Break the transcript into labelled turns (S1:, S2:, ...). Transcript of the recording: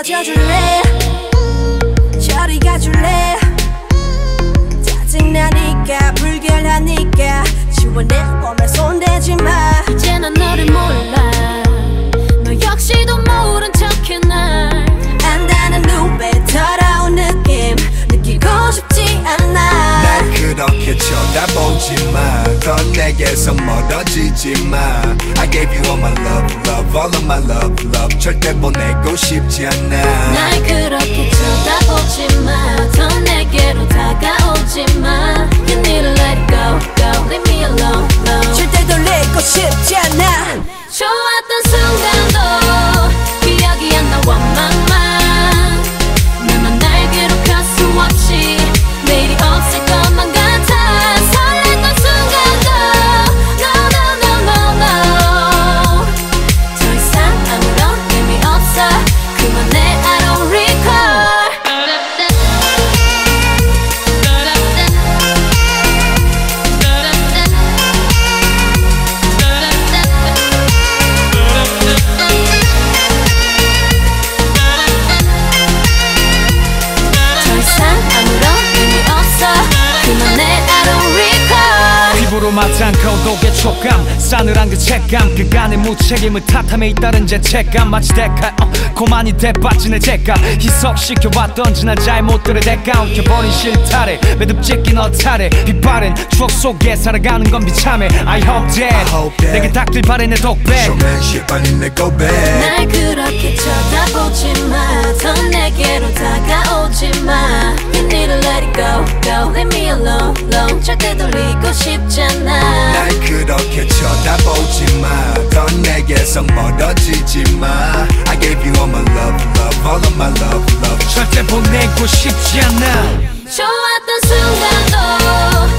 S1: 사라져 줄래? 저리 가줄래? 짜증나니까 불결하니까 지원해 보면 손대지 마.
S2: 이제 난 너를 몰라
S3: 그렇게 쳐다보지 마. 더 내게서 멀어지지 마. I gave you all my love, love, all of my love, love. 절대 보내고 싶지 않아.
S2: 날 그렇게 쳐다보지 마 더 내게로 다가오지
S4: 피부로 맞지 않고 독의 촉감 싸늘한 그 책감. 그간의 무책임을 탓함에 잇따른 죄책감. 마치 대가 어, 고만이 대빠진 내 죄감 희석시켜왔던 지난 잘못들의 대가. 엉켜버린 실타래 매듭짓 긴 어타래. 빛바랜 추억 속에 살아가는 건 비참해. I hope that,
S3: hope that.
S4: 내게 닥칠 바래 내 독백.
S3: 쇼맨십 아닌 내 고백.
S2: 날 그렇게 쳐다보지 마더 내게로 다가오지 마. You need to let it go, go Leave me alone, alone 절대 돌리고 싶지
S3: 내게서 멀어지지 마. I gave you all my love, love, all of my love, love.
S4: 절대 보내고 싶지 않아
S2: 좋았던 순간도